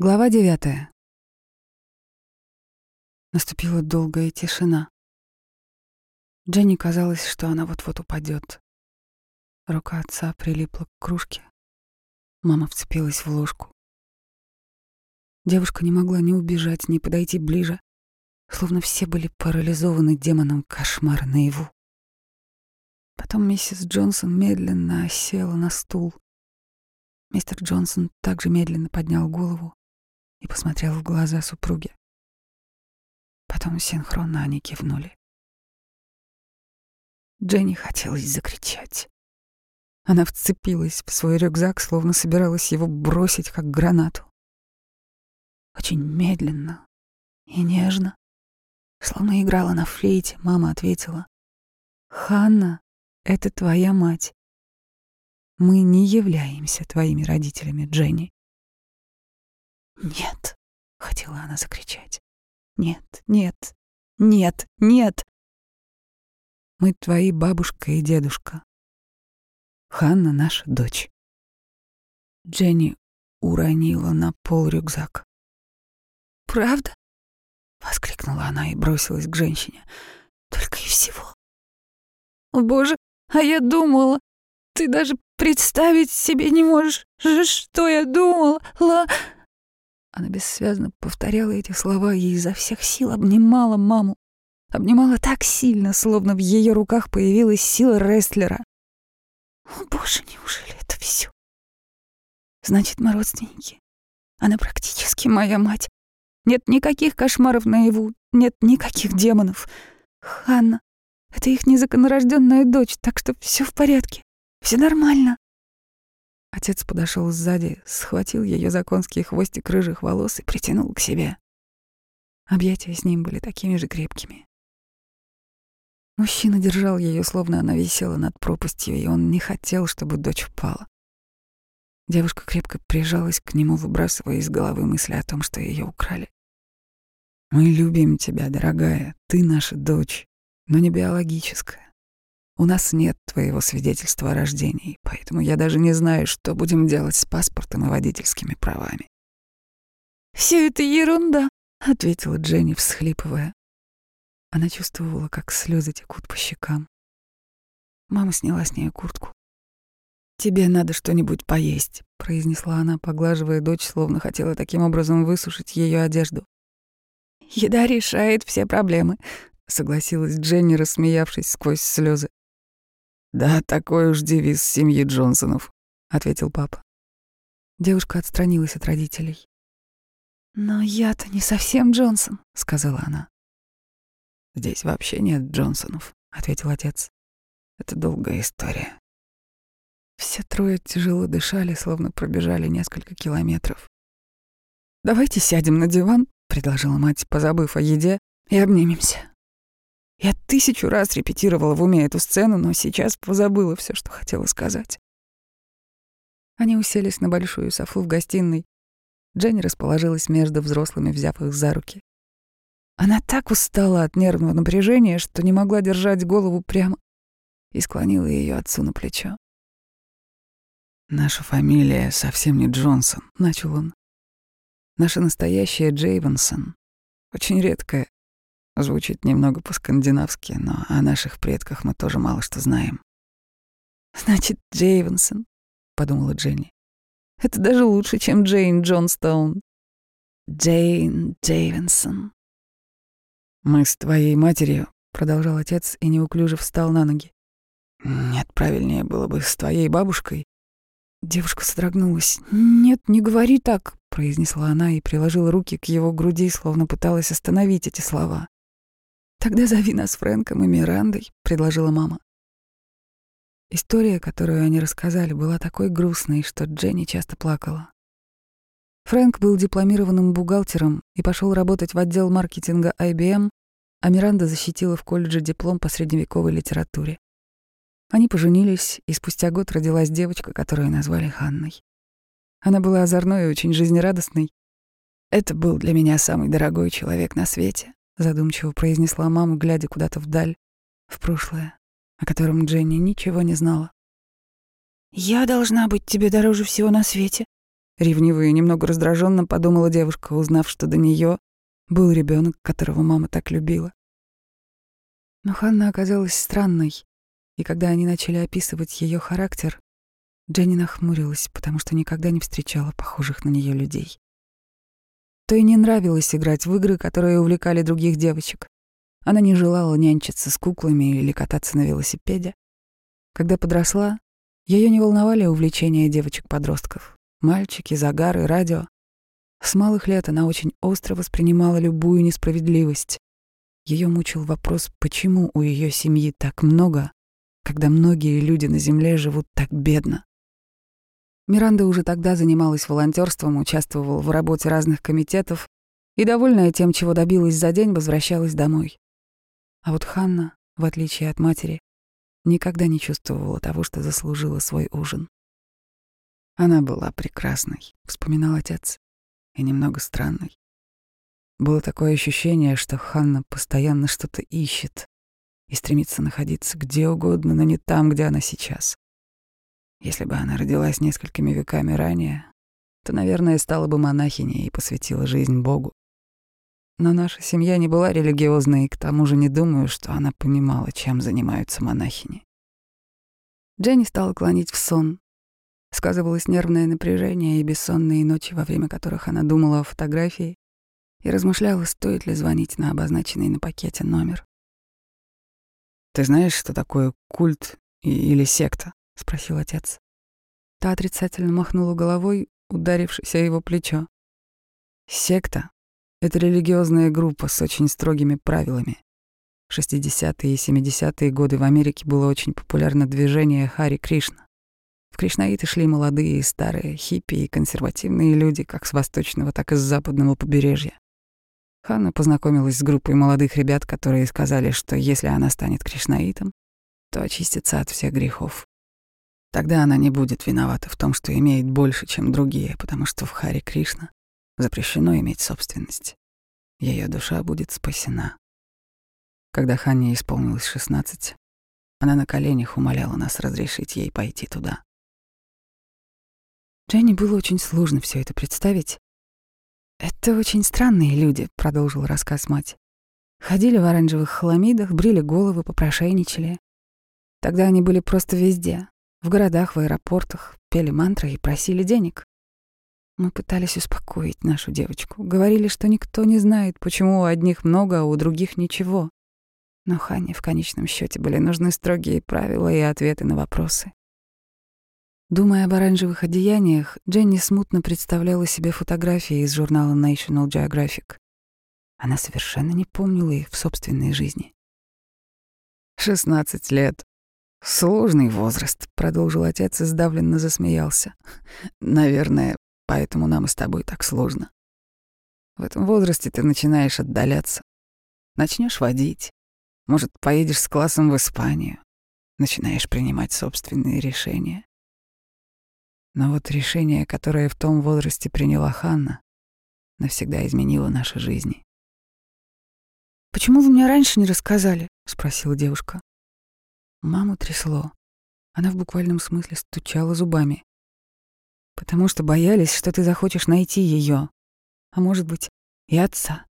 Глава девятая. Наступила долгая тишина. Дженни казалось, что она вот-вот упадет. Рука отца прилипла к кружке. Мама вцепилась в ложку. Девушка не могла ни убежать, ни подойти ближе, словно все были парализованы демоном кошмара наяву. Потом миссис Джонсон медленно осела на стул. Мистер Джонсон также медленно поднял голову и посмотрел в глаза супруги. Потом синхронно они кивнули. Дженни хотелось закричать. Она вцепилась в свой рюкзак, словно собиралась его бросить, как гранату. Очень медленно и нежно, словно играла на флейте, мама ответила. «Ханна, это твоя мать. Мы не являемся твоими родителями, Дженни. «Нет!» — хотела она закричать. «Нет, нет, нет, нет!» «Мы твои бабушка и дедушка. Ханна — наша дочь». Дженни уронила на пол рюкзак. «Правда?» — воскликнула она и бросилась к женщине. «Только и всего». «О, боже, а я думала, ты даже представить себе не можешь, что я думала, ла...» Она бессвязно повторяла эти слова и изо всех сил обнимала маму. Обнимала так сильно, словно в ее руках появилась сила рестлера. О, боже, неужели это все? Значит, мы родственники. Она практически моя мать. Нет никаких кошмаров наяву, нет никаких демонов. Ханна, это их незаконнорожденная дочь, так что все в порядке, все нормально. Отец подошел сзади, схватил ее за конский хвостик рыжих волос и притянул к себе. Объятия с ним были такими же крепкими. Мужчина держал ее, словно она висела над пропастью, и он не хотел, чтобы дочь упала. Девушка крепко прижалась к нему, выбрасывая из головы мысли о том, что ее украли. «Мы любим тебя, дорогая, ты наша дочь, но не биологическая. У нас нет твоего свидетельства о рождении, поэтому я даже не знаю, что будем делать с паспортом и водительскими правами. Все это ерунда, ответила Дженни, всхлипывая. Она чувствовала, как слезы текут по щекам. Мама сняла с нее куртку. «Тебе надо что-нибудь поесть», — произнесла она, поглаживая дочь, словно хотела таким образом высушить ее одежду. «Еда решает все проблемы», — согласилась Дженни, рассмеявшись сквозь слезы. «Да, такой уж девиз семьи Джонсонов», — ответил папа. Девушка отстранилась от родителей. «Но я-то не совсем Джонсон», — сказала она. «Здесь вообще нет Джонсонов», — ответил отец. «Это долгая история». Все трое тяжело дышали, словно пробежали несколько километров. «Давайте сядем на диван», — предложила мать, позабыв о еде, — «и обнимемся». Я тысячу раз репетировала в уме эту сцену, но сейчас позабыла все, что хотела сказать. Они уселись на большую софу в гостиной. Дженни расположилась между взрослыми, взяв их за руки. Она так устала от нервного напряжения, что не могла держать голову прямо, и склонила ее отцу на плечо. «Наша фамилия совсем не Джонсон», — начал он. «Наша настоящая Джейвенсон. Очень редкая, Звучит немного по-скандинавски, но о наших предках мы тоже мало что знаем. «Значит, Джейвенсон», — подумала Дженни. «Это даже лучше, чем Джейн Джонстоун». «Джейн Джейвенсон». «Мы с твоей матерью», — продолжал отец и неуклюже встал на ноги. «Нет, правильнее было бы с твоей бабушкой». Девушка содрогнулась. «Нет, не говори так», — произнесла она и приложила руки к его груди, словно пыталась остановить эти слова. «Тогда зови нас Фрэнком и Мирандой», — предложила мама. История, которую они рассказали, была такой грустной, что Дженни часто плакала. Фрэнк был дипломированным бухгалтером и пошел работать в отдел маркетинга IBM, а Миранда защитила в колледже диплом по средневековой литературе. Они поженились, и спустя год родилась девочка, которую назвали Ханной. Она была озорной и очень жизнерадостной. Это был для меня самый дорогой человек на свете задумчиво произнесла мама, глядя куда-то вдаль, в прошлое, о котором Дженни ничего не знала. «Я должна быть тебе дороже всего на свете», Ревниво и немного раздраженно подумала девушка, узнав, что до нее был ребенок, которого мама так любила. Но Ханна оказалась странной, и когда они начали описывать ее характер, Дженни нахмурилась, потому что никогда не встречала похожих на нее людей. То и не нравилось играть в игры, которые увлекали других девочек. Она не желала нянчиться с куклами или кататься на велосипеде. Когда подросла, ее не волновали увлечения девочек-подростков. Мальчики, загары, радио. С малых лет она очень остро воспринимала любую несправедливость. Ее мучил вопрос, почему у ее семьи так много, когда многие люди на Земле живут так бедно. Миранда уже тогда занималась волонтерством, участвовала в работе разных комитетов и, довольная тем, чего добилась за день, возвращалась домой. А вот Ханна, в отличие от матери, никогда не чувствовала того, что заслужила свой ужин. Она была прекрасной, вспоминал отец, и немного странной. Было такое ощущение, что Ханна постоянно что-то ищет и стремится находиться где угодно, но не там, где она сейчас. Если бы она родилась несколькими веками ранее, то, наверное, стала бы монахиней и посвятила жизнь Богу. Но наша семья не была религиозной, и к тому же не думаю, что она понимала, чем занимаются монахини. Дженни стала клонить в сон. Сказывалось нервное напряжение и бессонные ночи, во время которых она думала о фотографии и размышляла, стоит ли звонить на обозначенный на пакете номер. «Ты знаешь, что такое культ или секта?» — спросил отец. Та отрицательно махнула головой, ударившись о его плечо. Секта — это религиозная группа с очень строгими правилами. В 60-е и 70-е годы в Америке было очень популярно движение Хари Кришна. В Кришнаиты шли молодые и старые, хиппи и консервативные люди, как с восточного, так и с западного побережья. Ханна познакомилась с группой молодых ребят, которые сказали, что если она станет кришнаитом, то очистится от всех грехов. Тогда она не будет виновата в том, что имеет больше, чем другие, потому что в Харе Кришна запрещено иметь собственность. Ее душа будет спасена. Когда Ханне исполнилось 16, она на коленях умоляла нас разрешить ей пойти туда. Дженни было очень сложно все это представить. «Это очень странные люди», — продолжил рассказ мать. Ходили в оранжевых хламидах, брили головы, попрошайничали. Тогда они были просто везде. В городах, в аэропортах пели мантры и просили денег. Мы пытались успокоить нашу девочку. Говорили, что никто не знает, почему у одних много, а у других ничего. Но Хане в конечном счете были нужны строгие правила и ответы на вопросы. Думая об оранжевых одеяниях, Дженни смутно представляла себе фотографии из журнала National Geographic. Она совершенно не помнила их в собственной жизни. «Шестнадцать лет. Сложный возраст, продолжил отец и сдавленно засмеялся. Наверное, поэтому нам и с тобой так сложно. В этом возрасте ты начинаешь отдаляться. Начнешь водить. Может, поедешь с классом в Испанию. Начинаешь принимать собственные решения. Но вот решение, которое в том возрасте приняла Ханна, навсегда изменило наши жизни. «Почему вы мне раньше не рассказали?» — спросила девушка. Маму трясло. Она в буквальном смысле стучала зубами. Потому что боялись, что ты захочешь найти ее, а может быть, и отца.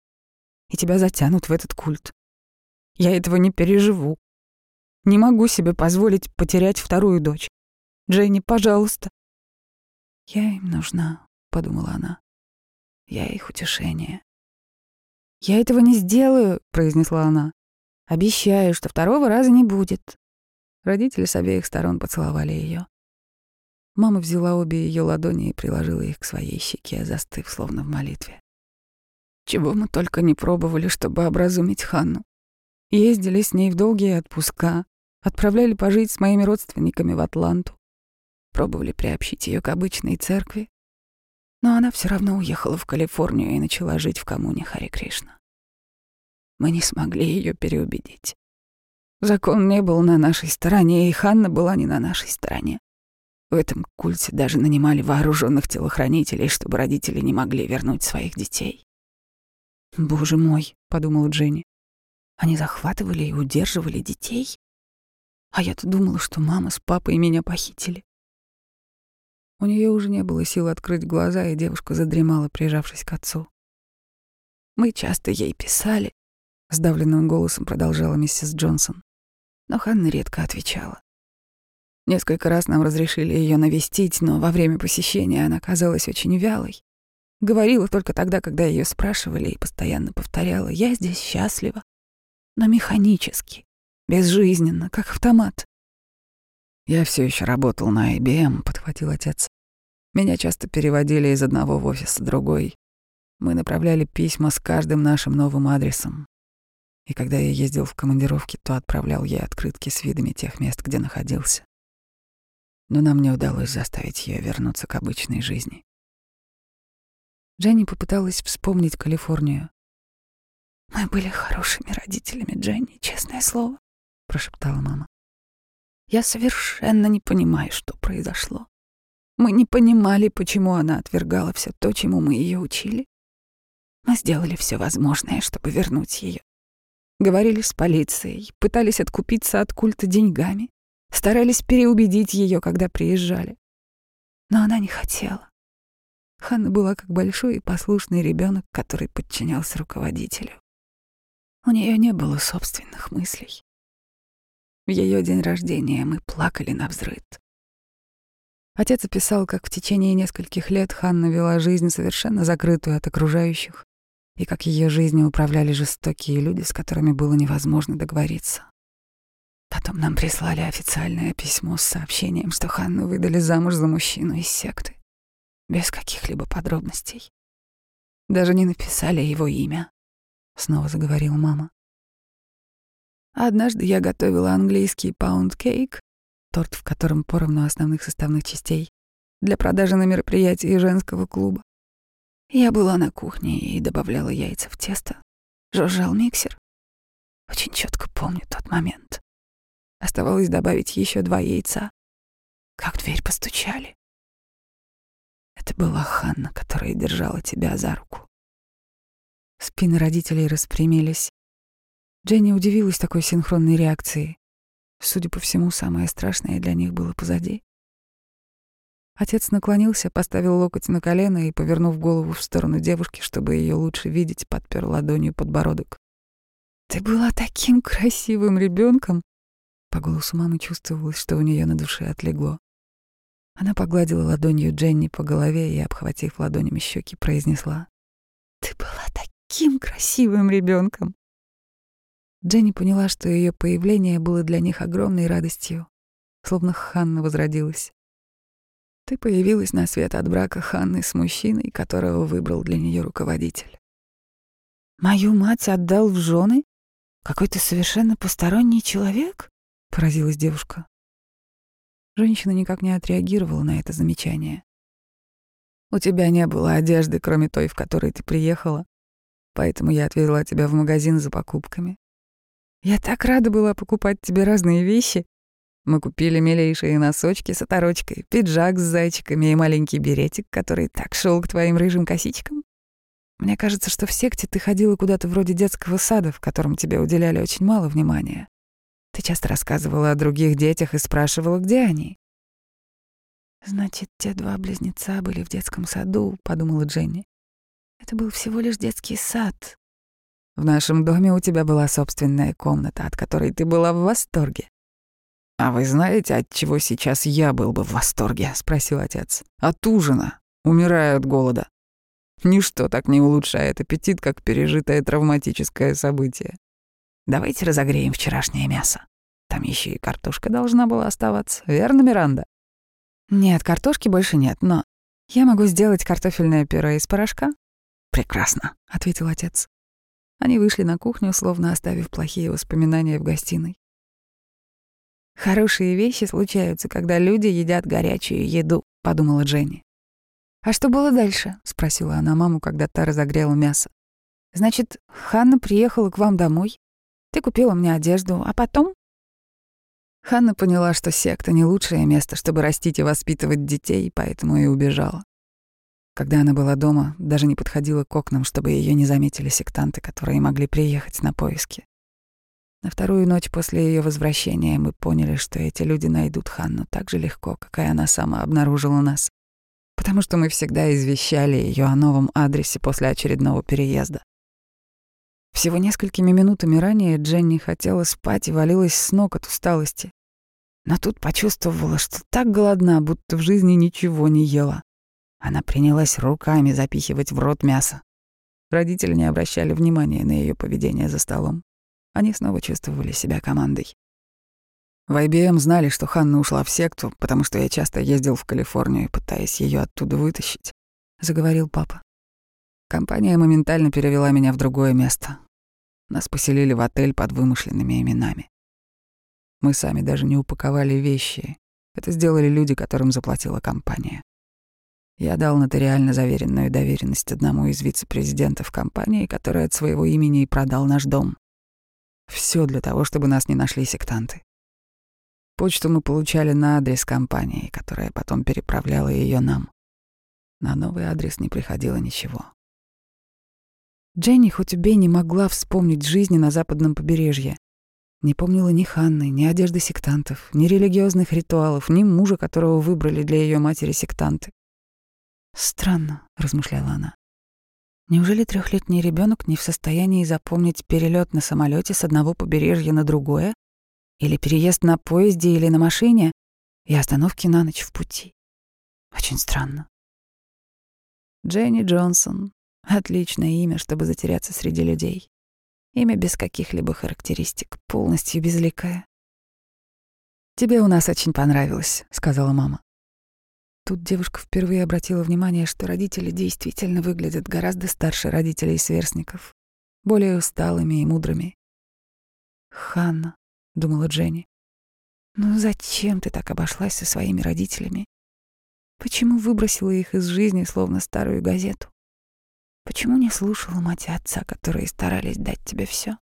И тебя затянут в этот культ. Я этого не переживу. Не могу себе позволить потерять вторую дочь. Дженни, пожалуйста. Я им нужна, подумала она. Я их утешение. Я этого не сделаю, произнесла она. Обещаю, что второго раза не будет. Родители с обеих сторон поцеловали ее. Мама взяла обе ее ладони и приложила их к своей щеке, застыв, словно в молитве. Чего мы только не пробовали, чтобы образумить Ханну. Ездили с ней в долгие отпуска, отправляли пожить с моими родственниками в Атланту, пробовали приобщить ее к обычной церкви, но она все равно уехала в Калифорнию и начала жить в коммуне Хари Кришна. Мы не смогли ее переубедить. Закон не был на нашей стороне, и Ханна была не на нашей стороне. В этом культе даже нанимали вооруженных телохранителей, чтобы родители не могли вернуть своих детей. «Боже мой», — подумала Дженни, — «они захватывали и удерживали детей? А я-то думала, что мама с папой меня похитили». У нее уже не было сил открыть глаза, и девушка задремала, прижавшись к отцу. «Мы часто ей писали», — сдавленным голосом продолжала миссис Джонсон. Но Ханна редко отвечала. Несколько раз нам разрешили ее навестить, но во время посещения она казалась очень вялой. Говорила только тогда, когда ее спрашивали, и постоянно повторяла «Я здесь счастлива», но механически, безжизненно, как автомат. «Я все еще работал на IBM», — подхватил отец. «Меня часто переводили из одного в офис в другой. Мы направляли письма с каждым нашим новым адресом. И когда я ездил в командировки, то отправлял ей открытки с видами тех мест, где находился. Но нам не удалось заставить ее вернуться к обычной жизни. Дженни попыталась вспомнить Калифорнию. «Мы были хорошими родителями, Дженни, честное слово», — прошептала мама. Я совершенно не понимаю, что произошло. Мы не понимали, почему она отвергала все то, чему мы ее учили. Мы сделали все возможное, чтобы вернуть ее. Говорили с полицией, пытались откупиться от культа деньгами, старались переубедить ее, когда приезжали. Но она не хотела. Ханна была как большой и послушный ребенок, который подчинялся руководителю. У нее не было собственных мыслей. В ее день рождения мы плакали на взрыд. Отец описал, как в течение нескольких лет Ханна вела жизнь совершенно закрытую от окружающих, и как ее жизнью управляли жестокие люди, с которыми было невозможно договориться. Потом нам прислали официальное письмо с сообщением, что Ханну выдали замуж за мужчину из секты, без каких-либо подробностей. Даже не написали его имя, — снова заговорила мама. Однажды я готовила английский паунд-кейк, торт, в котором поровну основных составных частей, для продажи на мероприятии женского клуба. Я была на кухне и добавляла яйца в тесто. Жужжал миксер. Очень четко помню тот момент. Оставалось добавить еще два яйца. Как дверь постучали. Это была Ханна, которая держала тебя за руку. Спины родителей распрямились. Дженни удивилась такой синхронной реакции. Судя по всему, самое страшное для них было позади. Отец наклонился, поставил локоть на колено и, повернув голову в сторону девушки, чтобы ее лучше видеть, подпер ладонью подбородок. «Ты была таким красивым ребенком!» По голосу мамы чувствовалось, что у нее на душе отлегло. Она погладила ладонью Дженни по голове и, обхватив ладонями щеки, произнесла. «Ты была таким красивым ребенком. Дженни поняла, что ее появление было для них огромной радостью, словно Ханна возродилась. Ты появилась на свет от брака Ханны с мужчиной, которого выбрал для нее руководитель. «Мою мать отдал в жены? Какой-то совершенно посторонний человек?» — поразилась девушка. Женщина никак не отреагировала на это замечание. «У тебя не было одежды, кроме той, в которой ты приехала, поэтому я отвезла тебя в магазин за покупками. Я так рада была покупать тебе разные вещи. Мы купили милейшие носочки с оторочкой, пиджак с зайчиками и маленький беретик, который так шел к твоим рыжим косичкам. Мне кажется, что в секте ты ходила куда-то вроде детского сада, в котором тебе уделяли очень мало внимания. Ты часто рассказывала о других детях и спрашивала, где они. «Значит, те два близнеца были в детском саду», — подумала Дженни. «Это был всего лишь детский сад, в нашем доме у тебя была собственная комната, от которой ты была в восторге. А вы знаете, от чего сейчас я был бы в восторге? спросил отец. От ужина. Умираю от голода. Ничто так не улучшает аппетит, как пережитое травматическое событие. Давайте разогреем вчерашнее мясо. Там еще и картошка должна была оставаться, верно, Миранда? Нет, картошки больше нет, но я могу сделать картофельное пюре из порошка. Прекрасно, ответил отец. Они вышли на кухню, словно оставив плохие воспоминания в гостиной. «Хорошие вещи случаются, когда люди едят горячую еду», — подумала Дженни. «А что было дальше?» — спросила она маму, когда та разогрела мясо. «Значит, Ханна приехала к вам домой. Ты купила мне одежду, а потом?» Ханна поняла, что секта — не лучшее место, чтобы растить и воспитывать детей, поэтому и убежала. Когда она была дома, даже не подходила к окнам, чтобы ее не заметили сектанты, которые могли приехать на поиски. На вторую ночь после ее возвращения мы поняли, что эти люди найдут Ханну так же легко, как и она сама обнаружила нас. потому что мы всегда извещали ее о новом адресе после очередного переезда. Всего несколькими минутами ранее Дженни хотела спать и валилась с ног от усталости. Но тут почувствовала, что так голодна, будто в жизни ничего не ела. Она принялась руками запихивать в рот мясо. Родители не обращали внимания на ее поведение за столом. Они снова чувствовали себя командой. В IBM знали, что Ханна ушла в секту, потому что я часто ездил в Калифорнию, пытаясь ее оттуда вытащить, заговорил папа. Компания моментально перевела меня в другое место. Нас поселили в отель под вымышленными именами. Мы сами даже не упаковали вещи. Это сделали люди, которым заплатила компания. Я дал нотариально заверенную доверенность одному из вице-президентов компании, который от своего имени и продал наш дом. Все для того, чтобы нас не нашли сектанты. Почту мы получали на адрес компании, которая потом переправляла ее нам. На новый адрес не приходило ничего. Дженни хоть убей не могла вспомнить жизни на западном побережье. Не помнила ни Ханны, ни одежды сектантов, ни религиозных ритуалов, ни мужа, которого выбрали для ее матери сектанты. Странно, размышляла она. Неужели трехлетний ребенок не в состоянии запомнить перелет на самолете с одного побережья на другое, или переезд на поезде или на машине и остановки на ночь в пути? Очень странно. Дженни Джонсон — отличное имя, чтобы затеряться среди людей. Имя без каких-либо характеристик, полностью безликое. «Тебе у нас очень понравилось», — сказала мама. Тут девушка впервые обратила внимание, что родители действительно выглядят гораздо старше родителей сверстников, более усталыми и мудрыми. «Ханна», — думала Дженни, — «ну зачем ты так обошлась со своими родителями? Почему выбросила их из жизни, словно старую газету? Почему не слушала мать и отца, которые старались дать тебе все?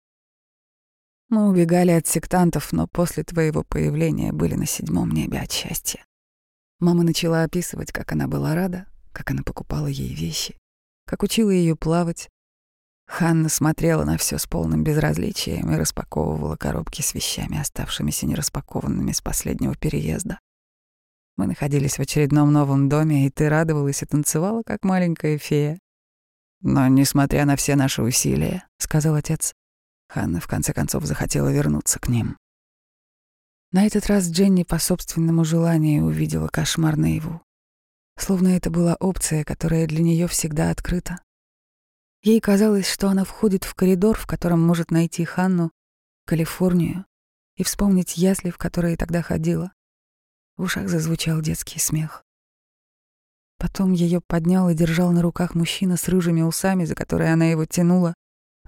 Мы убегали от сектантов, но после твоего появления были на седьмом небе от счастья. Мама начала описывать, как она была рада, как она покупала ей вещи, как учила ее плавать. Ханна смотрела на все с полным безразличием и распаковывала коробки с вещами, оставшимися нераспакованными с последнего переезда. Мы находились в очередном новом доме, и ты радовалась и танцевала, как маленькая фея. Но, несмотря на все наши усилия, — сказал отец, Ханна в конце концов захотела вернуться к ним. На этот раз Дженни по собственному желанию увидела кошмар наяву. Словно это была опция, которая для нее всегда открыта. Ей казалось, что она входит в коридор, в котором может найти Ханну, Калифорнию, и вспомнить ясли, в которые тогда ходила. В ушах зазвучал детский смех. Потом ее поднял и держал на руках мужчина с рыжими усами, за которые она его тянула,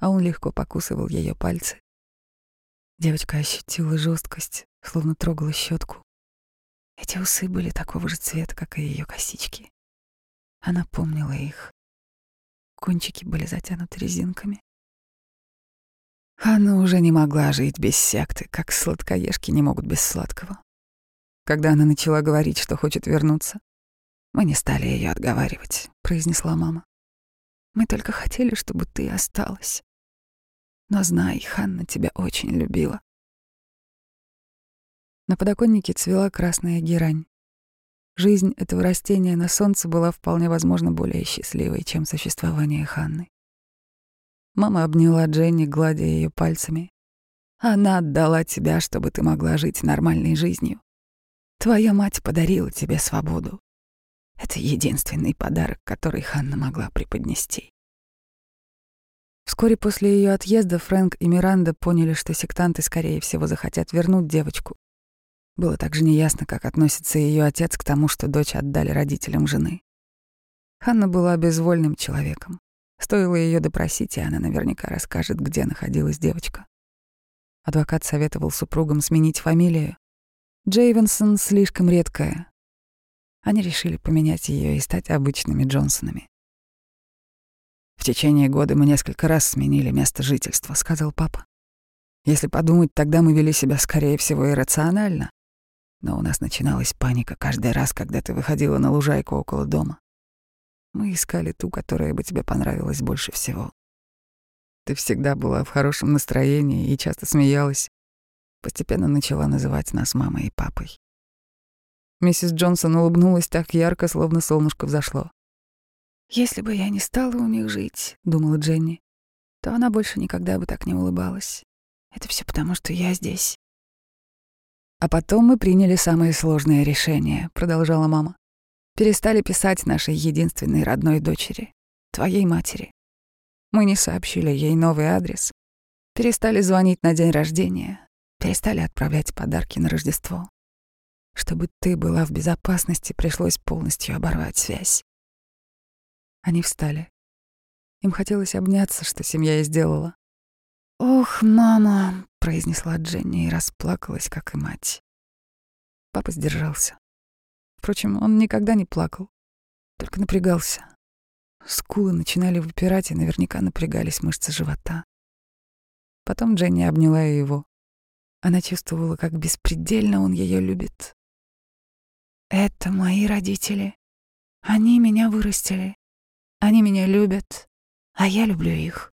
а он легко покусывал ее пальцы. Девочка ощутила жесткость, словно трогала щетку. Эти усы были такого же цвета, как и ее косички. Она помнила их. Кончики были затянуты резинками. Она уже не могла жить без секты, как сладкоежки не могут без сладкого. Когда она начала говорить, что хочет вернуться, мы не стали ее отговаривать, произнесла мама. Мы только хотели, чтобы ты осталась. Но знай, Ханна тебя очень любила. На подоконнике цвела красная герань. Жизнь этого растения на солнце была вполне возможно более счастливой, чем существование Ханны. Мама обняла Дженни, гладя ее пальцами. Она отдала тебя, чтобы ты могла жить нормальной жизнью. Твоя мать подарила тебе свободу. Это единственный подарок, который Ханна могла преподнести. Вскоре после ее отъезда Фрэнк и Миранда поняли, что сектанты, скорее всего, захотят вернуть девочку. Было также неясно, как относится ее отец к тому, что дочь отдали родителям жены. Ханна была безвольным человеком. Стоило ее допросить, и она наверняка расскажет, где находилась девочка. Адвокат советовал супругам сменить фамилию. Джейвенсон слишком редкая. Они решили поменять ее и стать обычными Джонсонами. «В течение года мы несколько раз сменили место жительства», — сказал папа. «Если подумать, тогда мы вели себя, скорее всего, иррационально. Но у нас начиналась паника каждый раз, когда ты выходила на лужайку около дома. Мы искали ту, которая бы тебе понравилась больше всего. Ты всегда была в хорошем настроении и часто смеялась. Постепенно начала называть нас мамой и папой. Миссис Джонсон улыбнулась так ярко, словно солнышко взошло. «Если бы я не стала у них жить», — думала Дженни, то она больше никогда бы так не улыбалась. Это все потому, что я здесь. А потом мы приняли самое сложное решение, продолжала мама. Перестали писать нашей единственной родной дочери, твоей матери. Мы не сообщили ей новый адрес, перестали звонить на день рождения, перестали отправлять подарки на Рождество. Чтобы ты была в безопасности, пришлось полностью оборвать связь. Они встали. Им хотелось обняться, что семья и сделала. «Ох, мама!» — произнесла Дженни и расплакалась, как и мать. Папа сдержался. Впрочем, он никогда не плакал, только напрягался. Скулы начинали выпирать, и наверняка напрягались мышцы живота. Потом Дженни обняла его. Она чувствовала, как беспредельно он ее любит. «Это мои родители. Они меня вырастили. Они меня любят, а я люблю их.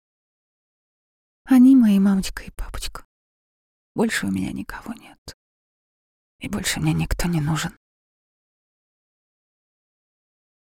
Они мои мамочка и папочка. Больше у меня никого нет. И больше мне никто не нужен.